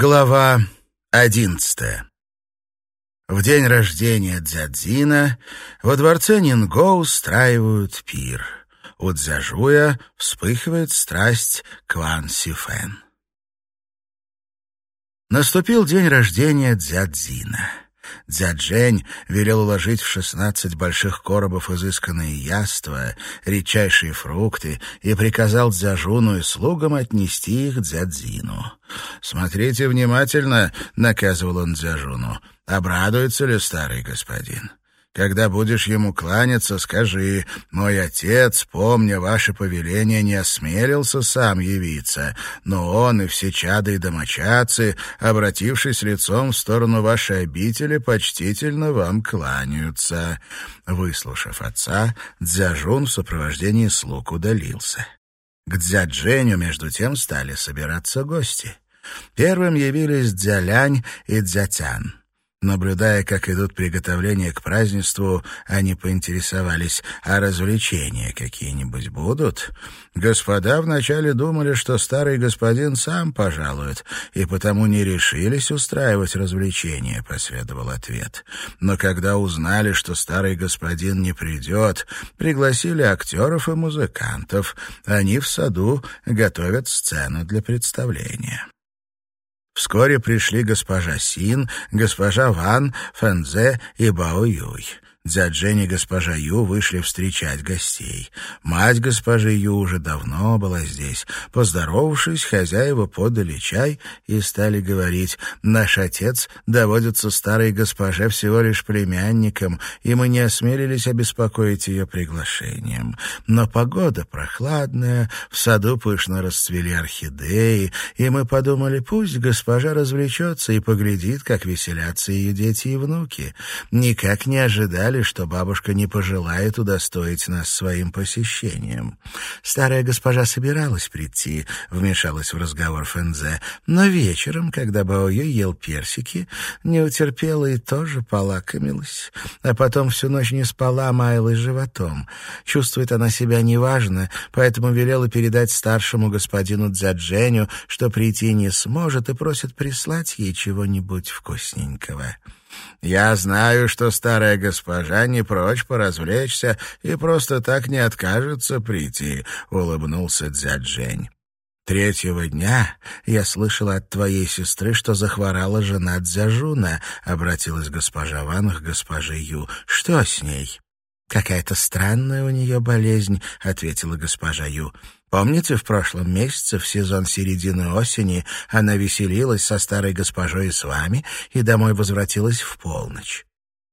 Глава одиннадцатая. В день рождения Дзядзина во дворце Нинго устраивают пир. У Дзяжуя вспыхивает страсть к Ван Сифен. Наступил день рождения Дзядзина. Дзяджень велел уложить в шестнадцать больших коробов изысканные яства, редчайшие фрукты и приказал Дзяжуну и слугам отнести их Дзядзину. «Смотрите внимательно», — наказывал он Дзяжуну, — «обрадуется ли старый господин?» Когда будешь ему кланяться, скажи, мой отец, помня ваше повеление, не осмелился сам явиться, но он и все чады и домочадцы, обратившись лицом в сторону вашей обители, почтительно вам кланяются». Выслушав отца, Дзяжун в сопровождении слуг удалился. К Дзядженю, между тем, стали собираться гости. Первым явились Дзялянь и Дзятян. Наблюдая, как идут приготовления к празднеству, они поинтересовались, а развлечения какие-нибудь будут? Господа вначале думали, что старый господин сам пожалует, и потому не решились устраивать развлечения, последовал ответ. Но когда узнали, что старый господин не придет, пригласили актеров и музыкантов. Они в саду готовят сцену для представления. Вскоре пришли госпожа Син, госпожа Ван, Фэнзе и Бао Юй. Дзяджень и госпожа Ю вышли встречать гостей. Мать госпожи Ю уже давно была здесь. Поздоровавшись, хозяева подали чай и стали говорить, «Наш отец доводится старой госпоже всего лишь племянником, и мы не осмелились обеспокоить ее приглашением. Но погода прохладная, в саду пышно расцвели орхидеи, и мы подумали, пусть госпожа развлечется и поглядит, как веселятся ее дети и внуки. Никак не ожидали, знали, что бабушка не пожелает удостоить нас своим посещением. Старая госпожа собиралась прийти, вмешалась в разговор Фензе, но вечером, когда Баоё ел персики, не утерпела и тоже полакомилась, а потом всю ночь не спала, маялась животом. Чувствует она себя неважно, поэтому велела передать старшему господину Дзядженю, что прийти не сможет, и просит прислать ей чего-нибудь вкусненького. Я знаю, что старая госпожа не прочь поразвлечься и просто так не откажется прийти, — улыбнулся Дзяджень. «Третьего дня я слышала от твоей сестры, что захворала жена Дзяжуна», — обратилась госпожа Ван к госпоже Ю. «Что с ней?» «Какая-то странная у нее болезнь», — ответила госпожа Ю. «Помните, в прошлом месяце, в сезон середины осени, она веселилась со старой госпожой и с вами и домой возвратилась в полночь?»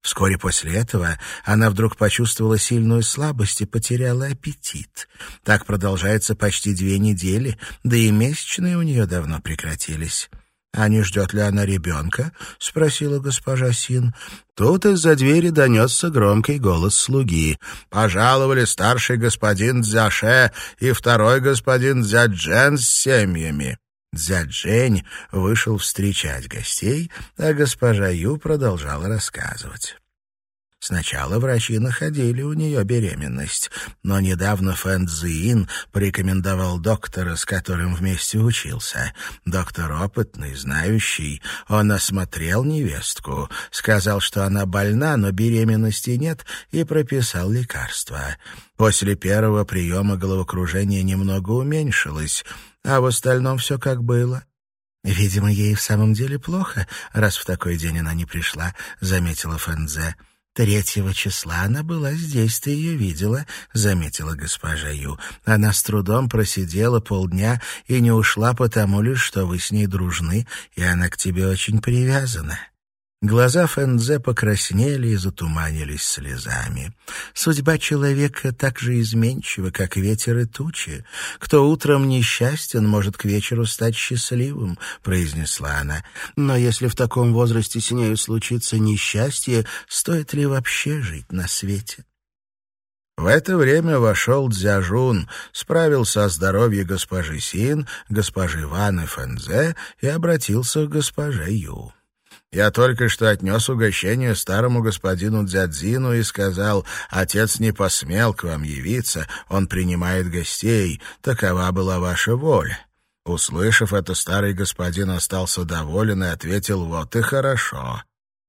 Вскоре после этого она вдруг почувствовала сильную слабость и потеряла аппетит. Так продолжается почти две недели, да и месячные у нее давно прекратились. «А не ждет ли она ребенка?» — спросила госпожа Син. Тут из-за двери донесся громкий голос слуги. «Пожаловали старший господин Дзяше и второй господин Дзяджен с семьями». Дзяджень вышел встречать гостей, а госпожа Ю продолжала рассказывать. Сначала врачи находили у нее беременность, но недавно Фэн Цзиин порекомендовал доктора, с которым вместе учился. Доктор опытный, знающий. Он осмотрел невестку, сказал, что она больна, но беременности нет, и прописал лекарства. После первого приема головокружение немного уменьшилось, а в остальном все как было. «Видимо, ей в самом деле плохо, раз в такой день она не пришла», — заметила Фэнзе. «Третьего числа она была здесь, ты ее видела», — заметила госпожа Ю. «Она с трудом просидела полдня и не ушла потому лишь, что вы с ней дружны, и она к тебе очень привязана». Глаза Фэнзе покраснели и затуманились слезами. Судьба человека так же изменчива, как ветер и тучи. Кто утром несчастен, может к вечеру стать счастливым, произнесла она. Но если в таком возрасте с нею случится несчастье, стоит ли вообще жить на свете? В это время вошел Дзяжун, справился о здоровье госпожи Син, госпожи Ван и Фэнзе и обратился к госпоже Ю. Я только что отнес угощение старому господину Дзядзину и сказал, «Отец не посмел к вам явиться, он принимает гостей, такова была ваша воля». Услышав это, старый господин остался доволен и ответил «Вот и хорошо».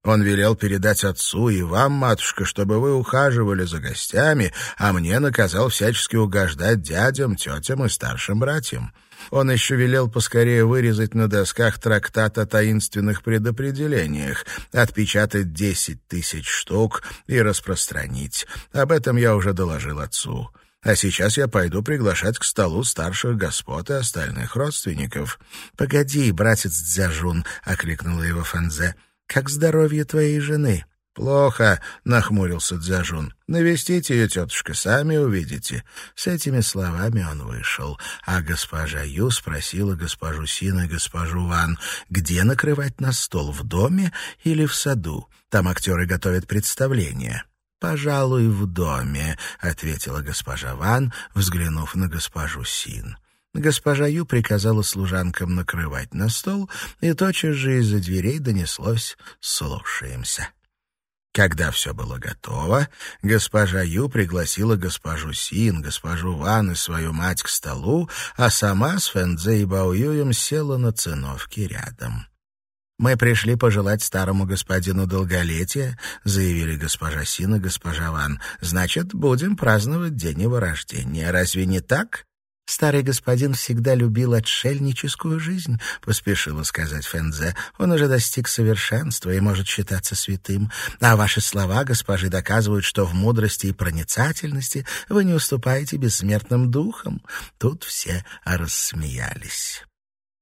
Он велел передать отцу и вам, матушка, чтобы вы ухаживали за гостями, а мне наказал всячески угождать дядям, тетям и старшим братьям. Он еще велел поскорее вырезать на досках трактат о таинственных предопределениях, отпечатать десять тысяч штук и распространить. Об этом я уже доложил отцу. А сейчас я пойду приглашать к столу старших господ и остальных родственников. — Погоди, братец Дзяжун, — окликнула его Фанзе. Как здоровье твоей жены?» «Плохо», — нахмурился Дзяжун. «Навестите ее, тетушка, сами увидите». С этими словами он вышел, а госпожа Ю спросила госпожу Син и госпожу Ван, где накрывать на стол, в доме или в саду? Там актеры готовят представление. «Пожалуй, в доме», — ответила госпожа Ван, взглянув на госпожу Син. Госпожа Ю приказала служанкам накрывать на стол, и тотчас же из-за дверей донеслось «слушаемся». Когда все было готово, госпожа Ю пригласила госпожу Син, госпожу Ван и свою мать к столу, а сама с Фэнзе и Бао Юем села на циновке рядом. «Мы пришли пожелать старому господину долголетия», — заявили госпожа Син и госпожа Ван. «Значит, будем праздновать день его рождения. Разве не так?» «Старый господин всегда любил отшельническую жизнь», — поспешила сказать Фензе. «Он уже достиг совершенства и может считаться святым. А ваши слова, госпожи, доказывают, что в мудрости и проницательности вы не уступаете бессмертным духам». Тут все рассмеялись.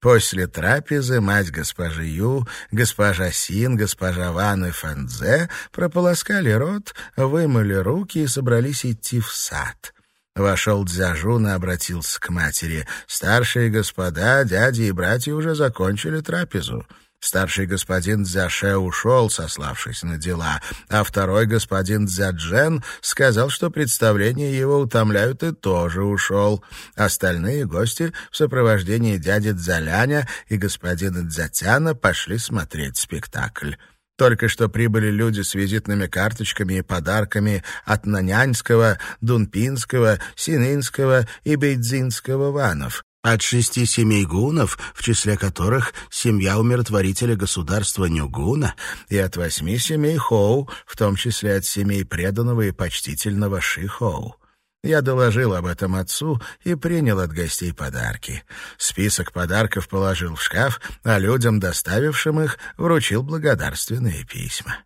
После трапезы мать госпожи Ю, госпожа Син, госпожа Ван и Фэнзе прополоскали рот, вымыли руки и собрались идти в сад. Вошел Дзяжун и обратился к матери. «Старшие господа, дяди и братья уже закончили трапезу». Старший господин Дзяше ушел, сославшись на дела, а второй господин Дзяджен сказал, что представления его утомляют, и тоже ушел. Остальные гости в сопровождении дяди Дзяляня и господина Дзятяна пошли смотреть спектакль. Только что прибыли люди с визитными карточками и подарками от Нанянского, Дунпинского, Сининского и Бейдзинского ванов, от шести семей гунов, в числе которых семья умиротворителя государства Нюгуна, и от восьми семей Хоу, в том числе от семей преданного и почтительного Ши-Хоу. Я доложил об этом отцу и принял от гостей подарки. Список подарков положил в шкаф, а людям, доставившим их, вручил благодарственные письма.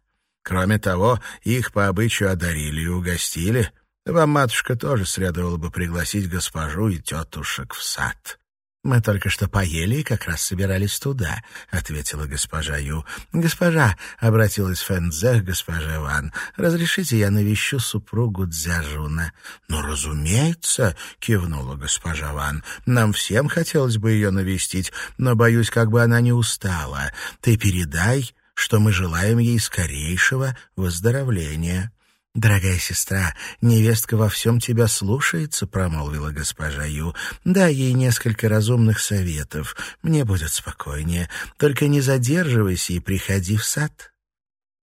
Кроме того, их по обычаю одарили и угостили. Вам, матушка, тоже следовало бы пригласить госпожу и тетушек в сад. «Мы только что поели и как раз собирались туда», — ответила госпожа Ю. «Госпожа», — обратилась Фэнзе к госпоже Ван, — «разрешите я навещу супругу Дзяжуна?» «Ну, разумеется», — кивнула госпожа Ван, — «нам всем хотелось бы ее навестить, но, боюсь, как бы она не устала. Ты передай, что мы желаем ей скорейшего выздоровления». «Дорогая сестра, невестка во всем тебя слушается», — промолвила госпожа Ю. «Дай ей несколько разумных советов. Мне будет спокойнее. Только не задерживайся и приходи в сад».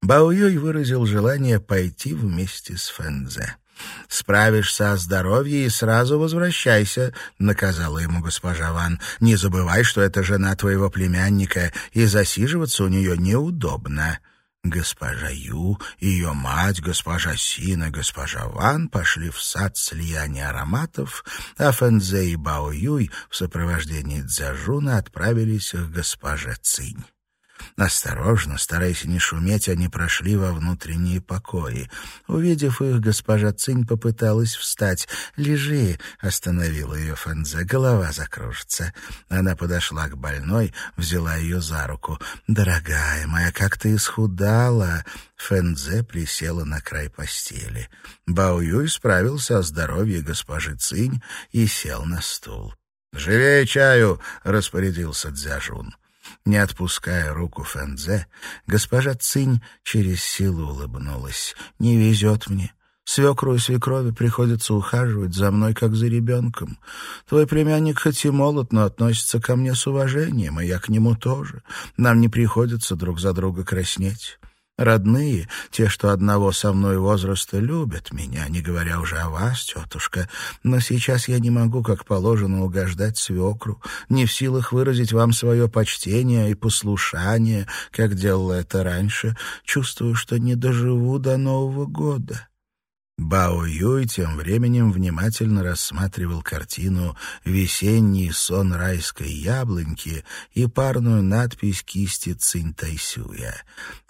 Бао выразил желание пойти вместе с Фэнзе. «Справишься о здоровье и сразу возвращайся», — наказала ему госпожа Ван. «Не забывай, что это жена твоего племянника, и засиживаться у нее неудобно». Госпожа Ю, ее мать, госпожа Син и госпожа Ван пошли в сад слияния ароматов, а Фэнзе и Бао Юй в сопровождении Цзяжуна отправились к госпоже Цинь. Осторожно, стараясь не шуметь, они прошли во внутренние покои. Увидев их, госпожа Цинь попыталась встать. «Лежи!» — остановила ее Фэнзе. «Голова закружится». Она подошла к больной, взяла ее за руку. «Дорогая моя, как ты исхудала!» Фэнзе присела на край постели. Бао Юй справился о здоровье госпожи Цинь и сел на стул. «Живее чаю!» — распорядился Дзяжун. Не отпуская руку Фэнзе, госпожа Цинь через силу улыбнулась. «Не везет мне. Свекру и свекрови приходится ухаживать за мной, как за ребенком. Твой племянник хоть и молод, но относится ко мне с уважением, и я к нему тоже. Нам не приходится друг за друга краснеть. Родные, те, что одного со мной возраста, любят меня, не говоря уже о вас, тетушка. Но сейчас я не могу, как положено, угождать свекру, не в силах выразить вам свое почтение и послушание, как делала это раньше. Чувствую, что не доживу до Нового года. Бао Юй тем временем внимательно рассматривал картину «Весенний сон райской яблоньки» и парную надпись кисти Цинь Тайсюя.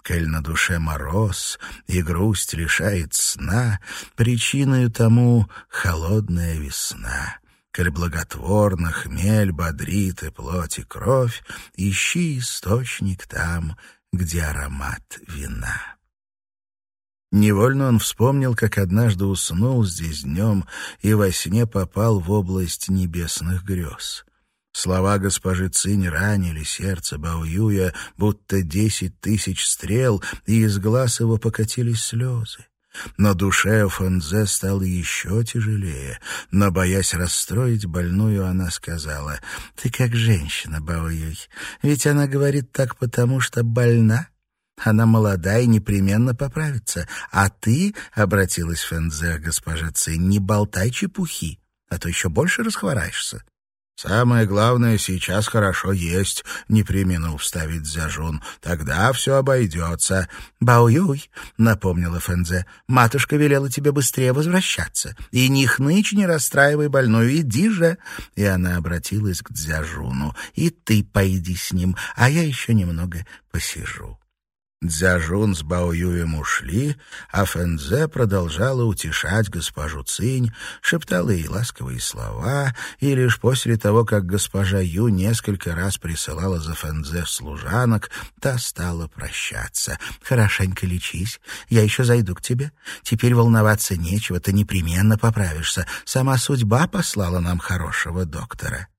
«Коль на душе мороз и грусть лишает сна, причиной тому холодная весна». Коль благотворно хмель бодрит и плоть и кровь, ищи источник там, где аромат вина. Невольно он вспомнил, как однажды уснул здесь днем и во сне попал в область небесных грез. Слова госпожи Цинь ранили сердце Баоюя, будто десять тысяч стрел, и из глаз его покатились слезы. Но душе Фэнзе стало еще тяжелее. Но, боясь расстроить больную, она сказала, «Ты как женщина, Баоюй, ведь она говорит так потому, что больна». Она молода и непременно поправится. А ты, — обратилась Фензе госпожа Цинь, — не болтай чепухи, а то еще больше расхвораешься. «Самое главное, сейчас хорошо есть», — не применил вставить Зяжун. «Тогда все обойдется». «Баоюй», — напомнила Фэнзе, — «матушка велела тебе быстрее возвращаться. И ни хнычь, не расстраивай больную, иди же». И она обратилась к Дзяжуну. «И ты пойди с ним, а я еще немного посижу». Дзяжун с Баоюем ушли, а Фэнзе продолжала утешать госпожу Цинь, шептала ей ласковые слова, и лишь после того, как госпожа Ю несколько раз присылала за Фэнзе служанок, та стала прощаться. «Хорошенько лечись, я еще зайду к тебе. Теперь волноваться нечего, ты непременно поправишься. Сама судьба послала нам хорошего доктора».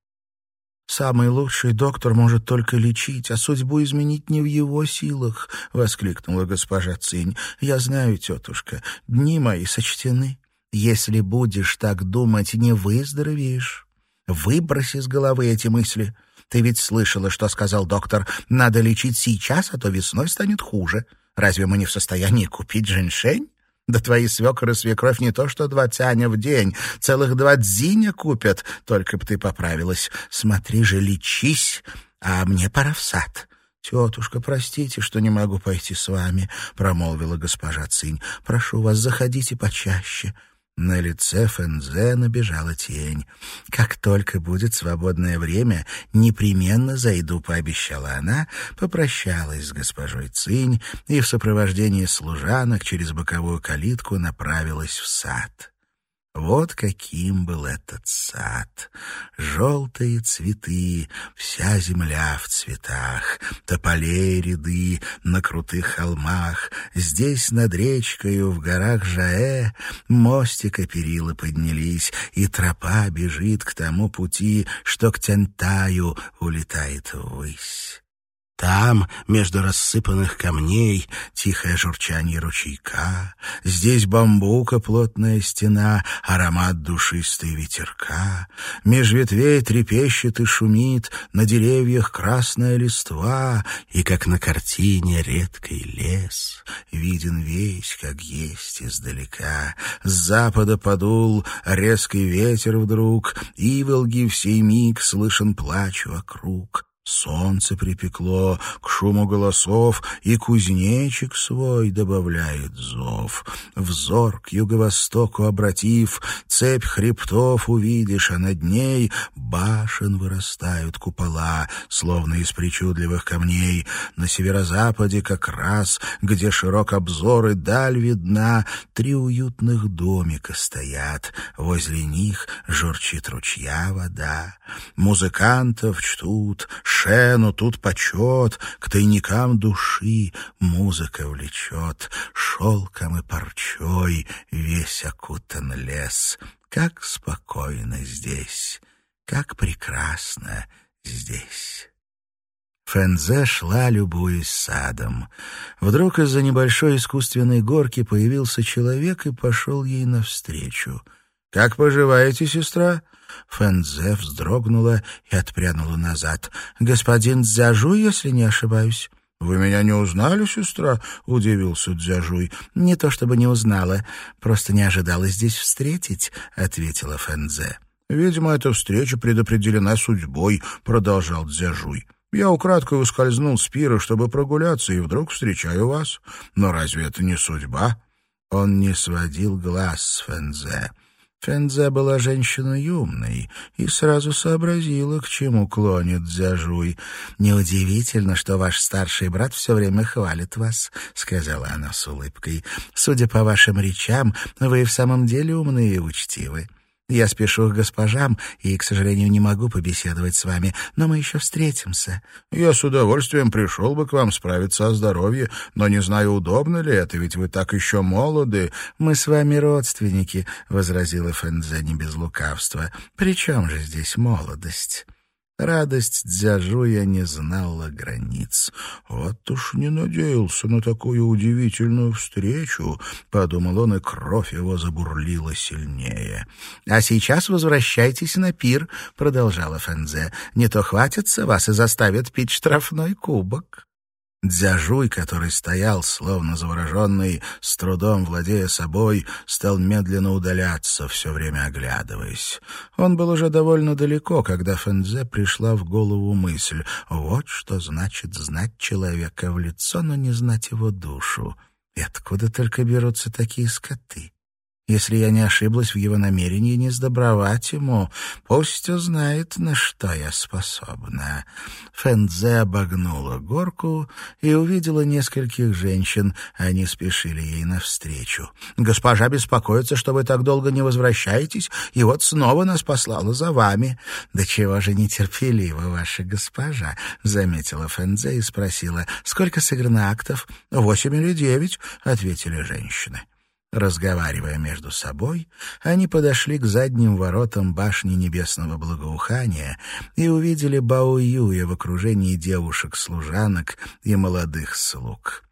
«Самый лучший доктор может только лечить, а судьбу изменить не в его силах», — воскликнула госпожа Цинь. «Я знаю, тетушка, дни мои сочтены. Если будешь так думать, не выздоровеешь. Выбрось из головы эти мысли. Ты ведь слышала, что сказал доктор. Надо лечить сейчас, а то весной станет хуже. Разве мы не в состоянии купить женьшень?» Да твои свекры и свекровь не то что два тяня в день, целых два дзиня купят, только б ты поправилась. Смотри же, лечись, а мне пора в сад». «Тетушка, простите, что не могу пойти с вами», — промолвила госпожа Цинь. «Прошу вас, заходите почаще. На лице Фэнзе набежала тень. «Как только будет свободное время, непременно зайду», — пообещала она, попрощалась с госпожой Цинь и в сопровождении служанок через боковую калитку направилась в сад. Вот каким был этот сад. Желтые цветы, вся земля в цветах, тополей ряды на крутых холмах. Здесь над речкою в горах Жаэ мостика перила поднялись, и тропа бежит к тому пути, что к Тянтаю улетает ввысь. Там, между рассыпанных камней, тихое журчание ручейка, здесь бамбука плотная стена, аромат душистой ветерка, меж ветвей трепещет и шумит, на деревьях красная листва, и, как на картине, редкий лес, виден весь, как есть издалека. С запада подул резкий ветер вдруг, иволги в сей миг слышен плач вокруг. Солнце припекло к шуму голосов, и кузнечик свой добавляет зов. Взор к юго-востоку обратив, цепь хребтов увидишь, а над ней башен вырастают купола, словно из причудливых камней. На северо-западе как раз, где широк обзор и даль видна, три уютных домика стоят. Возле них журчит ручья вода. Музыкантов чтут, Шену тут почет, к тайникам души музыка влечет, шелком и парчой весь окутан лес. Как спокойно здесь, как прекрасно здесь. Фэнзе шла, любуясь садом. Вдруг из-за небольшой искусственной горки появился человек и пошел ей навстречу. «Как поживаете, сестра?» Фэнзе вздрогнула и отпрянула назад. «Господин Дзяжу, если не ошибаюсь?» «Вы меня не узнали, сестра?» — удивился Дзяжуй. «Не то чтобы не узнала, просто не ожидала здесь встретить», — ответила Фэнзе. «Видимо, эта встреча предопределена судьбой», — продолжал Дзяжуй. «Я украдкой ускользнул с пира, чтобы прогуляться, и вдруг встречаю вас. Но разве это не судьба?» Он не сводил глаз с Фэнзе. Фэнзе была женщиной умной и сразу сообразила, к чему клонит Дзяжуй. «Неудивительно, что ваш старший брат все время хвалит вас», — сказала она с улыбкой. «Судя по вашим речам, вы в самом деле умны и учтивы. Я спешу к госпожам и, к сожалению, не могу побеседовать с вами, но мы еще встретимся. Я с удовольствием пришел бы к вам справиться о здоровье, но не знаю, удобно ли это, ведь вы так еще молоды. Мы с вами родственники, — возразила Фэнзе не без лукавства. При чем же здесь молодость? Радость Дзяжуя не знала границ. «Вот уж не надеялся на такую удивительную встречу», — подумал он, и кровь его забурлила сильнее. «А сейчас возвращайтесь на пир», — продолжала Фэнзе. «Не то хватится вас и заставят пить штрафной кубок». Дзяжуй, который стоял, словно завороженный, с трудом владея собой, стал медленно удаляться, все время оглядываясь. Он был уже довольно далеко, когда Фэнзе пришла в голову мысль «Вот что значит знать человека в лицо, но не знать его душу». И откуда только берутся такие скоты? Если я не ошиблась в его намерении не сдобровать ему, пусть узнает, на что я способна. Фэнзе обогнула горку и увидела нескольких женщин. Они спешили ей навстречу. «Госпожа беспокоится, что вы так долго не возвращаетесь, и вот снова нас послала за вами». «Да чего же нетерпелива ваша госпожа?» — заметила Фэнзе и спросила. «Сколько сыграно актов?» «Восемь или девять», — ответили женщины. Разговаривая между собой, они подошли к задним воротам башни небесного благоухания и увидели Баоюя в окружении девушек-служанок и молодых слуг.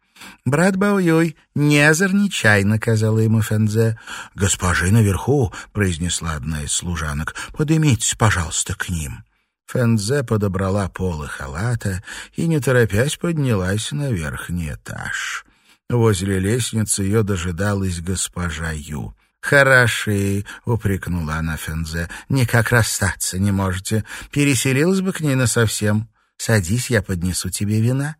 «Брат Баоюй, не озорничай», — наказала ему Фэнзе. «Госпожи наверху», — произнесла одна из служанок, — «подымитесь, пожалуйста, к ним». Фэнзе подобрала полы халата и, не торопясь, поднялась на верхний этаж. Возле лестницы ее дожидалась госпожа Ю. «Хороши», — упрекнула она Фензе, — «никак расстаться не можете. Переселилась бы к ней насовсем. Садись, я поднесу тебе вина».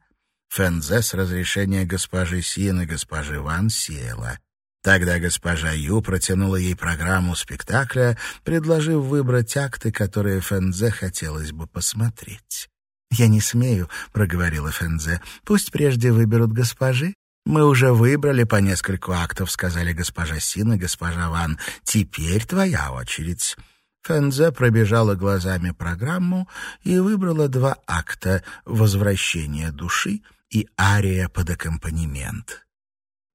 Фензе с разрешения госпожи Син и госпожи Ван села. Тогда госпожа Ю протянула ей программу спектакля, предложив выбрать акты, которые Фензе хотелось бы посмотреть. «Я не смею», — проговорила Фензе. «Пусть прежде выберут госпожи, «Мы уже выбрали по нескольку актов», — сказали госпожа Син и госпожа Ван. «Теперь твоя очередь». Фэнзе пробежала глазами программу и выбрала два акта «Возвращение души» и «Ария под аккомпанемент».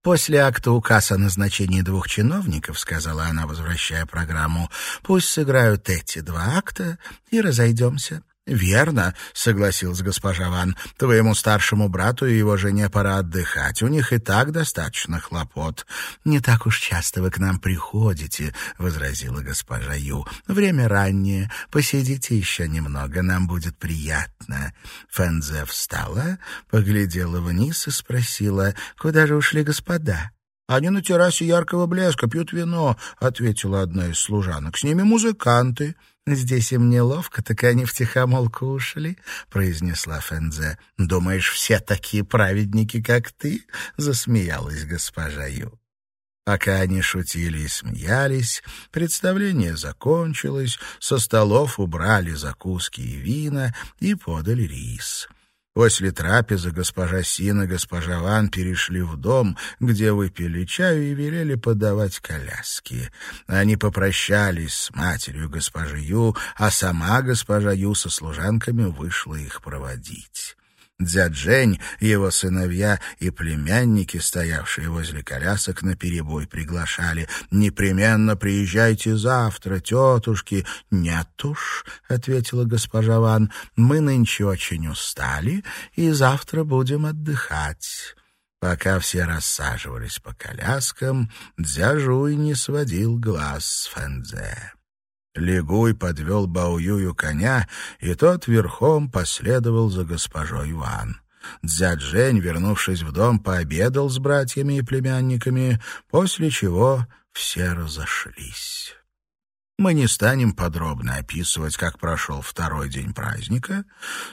«После акта указ о назначении двух чиновников», — сказала она, возвращая программу, «пусть сыграют эти два акта и разойдемся». «Верно», — согласилась госпожа Ван. «Твоему старшему брату и его жене пора отдыхать. У них и так достаточно хлопот». «Не так уж часто вы к нам приходите», — возразила госпожа Ю. «Время раннее. Посидите еще немного, нам будет приятно». Фэнзе встала, поглядела вниз и спросила, «Куда же ушли господа?» «Они на террасе яркого блеска пьют вино», — ответила одна из служанок. «С ними музыканты». «Здесь им неловко, так они втихомолку ушли», — произнесла Фэнзе. «Думаешь, все такие праведники, как ты?» — засмеялась госпожа Ю. Пока они шутили и смеялись, представление закончилось, со столов убрали закуски и вина и подали рис. После трапезы госпожа Син и госпожа Ван перешли в дом, где выпили чаю и велели подавать коляски. Они попрощались с матерью госпожи Ю, а сама госпожа Ю со служанками вышла их проводить. Дзяджень, его сыновья и племянники, стоявшие возле колясок, наперебой приглашали. «Непременно приезжайте завтра, тетушки». «Нет уж», — ответила госпожа Ван, — «мы нынче очень устали и завтра будем отдыхать». Пока все рассаживались по коляскам, Дзяжуй не сводил глаз с Фэнзе. Лигуй подвел Баоюю коня, и тот верхом последовал за госпожой Ван. Дзяджень, вернувшись в дом, пообедал с братьями и племянниками, после чего все разошлись. Мы не станем подробно описывать, как прошел второй день праздника.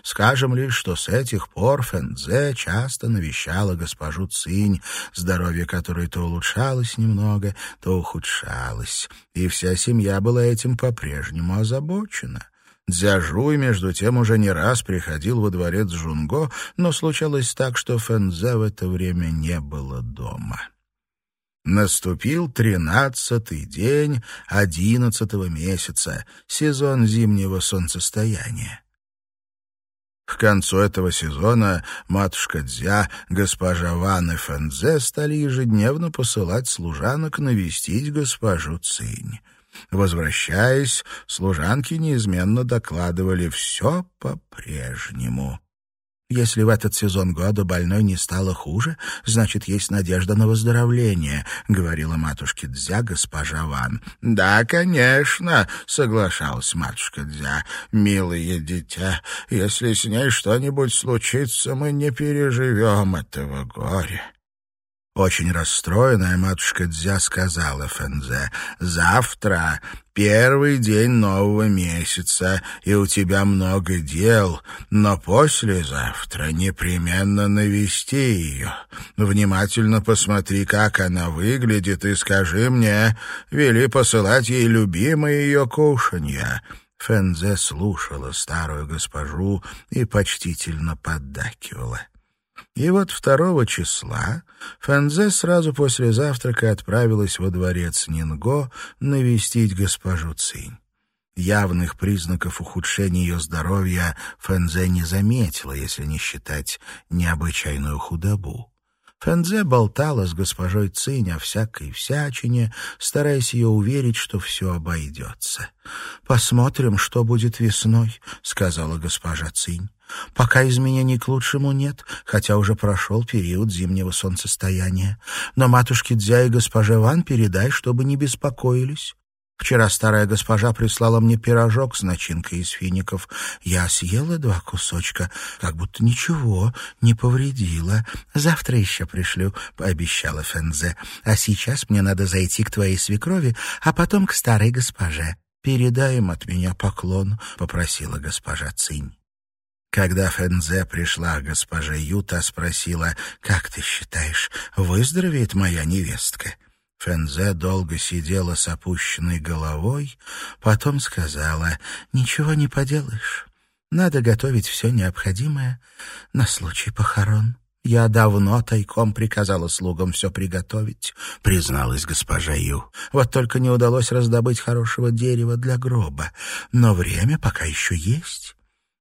Скажем лишь, что с этих пор Фэнзе часто навещала госпожу Цинь, здоровье которой то улучшалось немного, то ухудшалось, и вся семья была этим по-прежнему озабочена. Дзяжуй, между тем, уже не раз приходил во дворец Жунго, но случалось так, что Фэнзе в это время не было дома. Наступил тринадцатый день одиннадцатого месяца, сезон зимнего солнцестояния. К концу этого сезона матушка Дзя, госпожа Ван и Фэнзе стали ежедневно посылать служанок навестить госпожу Цинь. Возвращаясь, служанки неизменно докладывали «все по-прежнему». Если в этот сезон года больной не стало хуже, значит, есть надежда на выздоровление, — говорила матушке Дзя госпожа Ван. — Да, конечно, — соглашалась матушка Дзя. — Милое дитя, если с ней что-нибудь случится, мы не переживем этого горя. Очень расстроенная матушка Дзя сказала Фэнзе, «Завтра первый день нового месяца, и у тебя много дел, но послезавтра непременно навести ее. Внимательно посмотри, как она выглядит, и скажи мне, вели посылать ей любимое ее кушанье». Фэнзе слушала старую госпожу и почтительно поддакивала. И вот второго числа Фэнзе сразу после завтрака отправилась во дворец Нинго навестить госпожу Цинь. Явных признаков ухудшения ее здоровья Фэнзе не заметила, если не считать необычайную худобу. Фэнзе болтала с госпожой Цинь о всякой всячине, стараясь ее уверить, что все обойдется. «Посмотрим, что будет весной», — сказала госпожа Цинь. Пока изменений к лучшему нет, хотя уже прошел период зимнего солнцестояния. Но матушке Дзя и госпоже Ван передай, чтобы не беспокоились. Вчера старая госпожа прислала мне пирожок с начинкой из фиников. Я съела два кусочка, как будто ничего не повредила. Завтра еще пришлю, — пообещала Фензе. А сейчас мне надо зайти к твоей свекрови, а потом к старой госпоже. «Передай им от меня поклон», — попросила госпожа Цинь. Когда Фэнзе пришла госпожа Юта, спросила, «Как ты считаешь, выздоровеет моя невестка?» Фэнзе долго сидела с опущенной головой, потом сказала, «Ничего не поделаешь. Надо готовить все необходимое на случай похорон». «Я давно тайком приказала слугам все приготовить», — призналась госпожа Ю. «Вот только не удалось раздобыть хорошего дерева для гроба. Но время пока еще есть.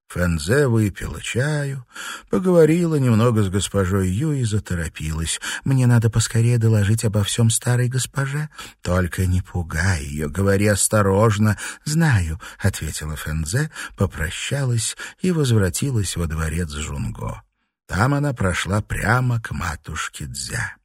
Фэнзе выпила чаю, поговорила немного с госпожой Ю и заторопилась. «Мне надо поскорее доложить обо всем старой госпоже. Только не пугай ее, говори осторожно». «Знаю», — ответила Фэнзе, попрощалась и возвратилась во дворец Жунго. Там она прошла прямо к матушке Дзя.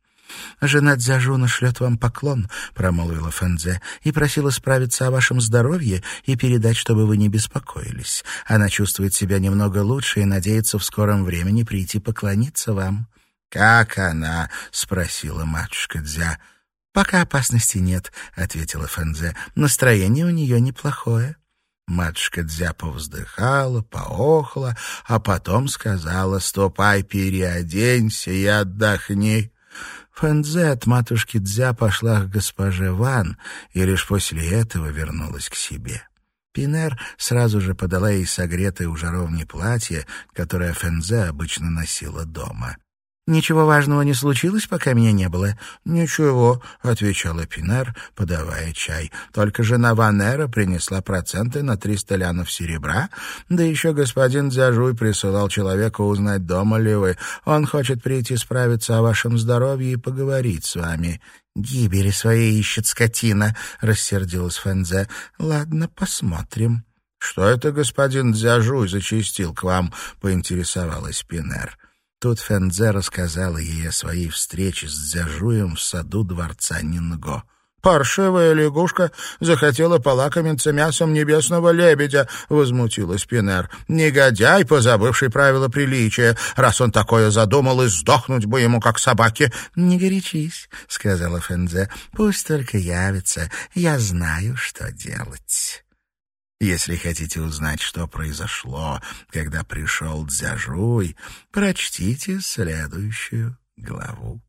«Жена Дзяжуна шлет вам поклон», — промолвила Фэнзе, «и просила справиться о вашем здоровье и передать, чтобы вы не беспокоились. Она чувствует себя немного лучше и надеется в скором времени прийти поклониться вам». «Как она?» — спросила матушка Дзя. «Пока опасности нет», — ответила Фэнзе. «Настроение у нее неплохое». Матушка Дзя повздыхала, поохла, а потом сказала, «Ступай, переоденься и отдохни». Фэнзе от матушки Дзя пошла к госпоже Ван и лишь после этого вернулась к себе. Пинер сразу же подала ей согретое у жаровни платье, которое Фэнзе обычно носила дома. «Ничего важного не случилось, пока меня не было?» «Ничего», — отвечала Пинер, подавая чай. «Только жена Ванера принесла проценты на триста лянов серебра, да еще господин Дзяжуй присылал человека узнать, дома ли вы. Он хочет прийти справиться о вашем здоровье и поговорить с вами». «Гибели своей ищет скотина», — рассердилась Фэнзе. «Ладно, посмотрим». «Что это господин Дзяжуй зачистил к вам?» — поинтересовалась Пинер. Тут Фэнзе рассказала ей о своей встрече с Дзяжуем в саду дворца Нинго. Паршивая лягушка захотела полакомиться мясом небесного лебедя, — возмутилась Пинер. Негодяй, позабывший правила приличия. Раз он такое задумал, и сдохнуть бы ему, как собаке. — Не горячись, — сказала Фензе. — Пусть только явится. Я знаю, что делать. Если хотите узнать, что произошло, когда пришел Дзяжуй, прочтите следующую главу.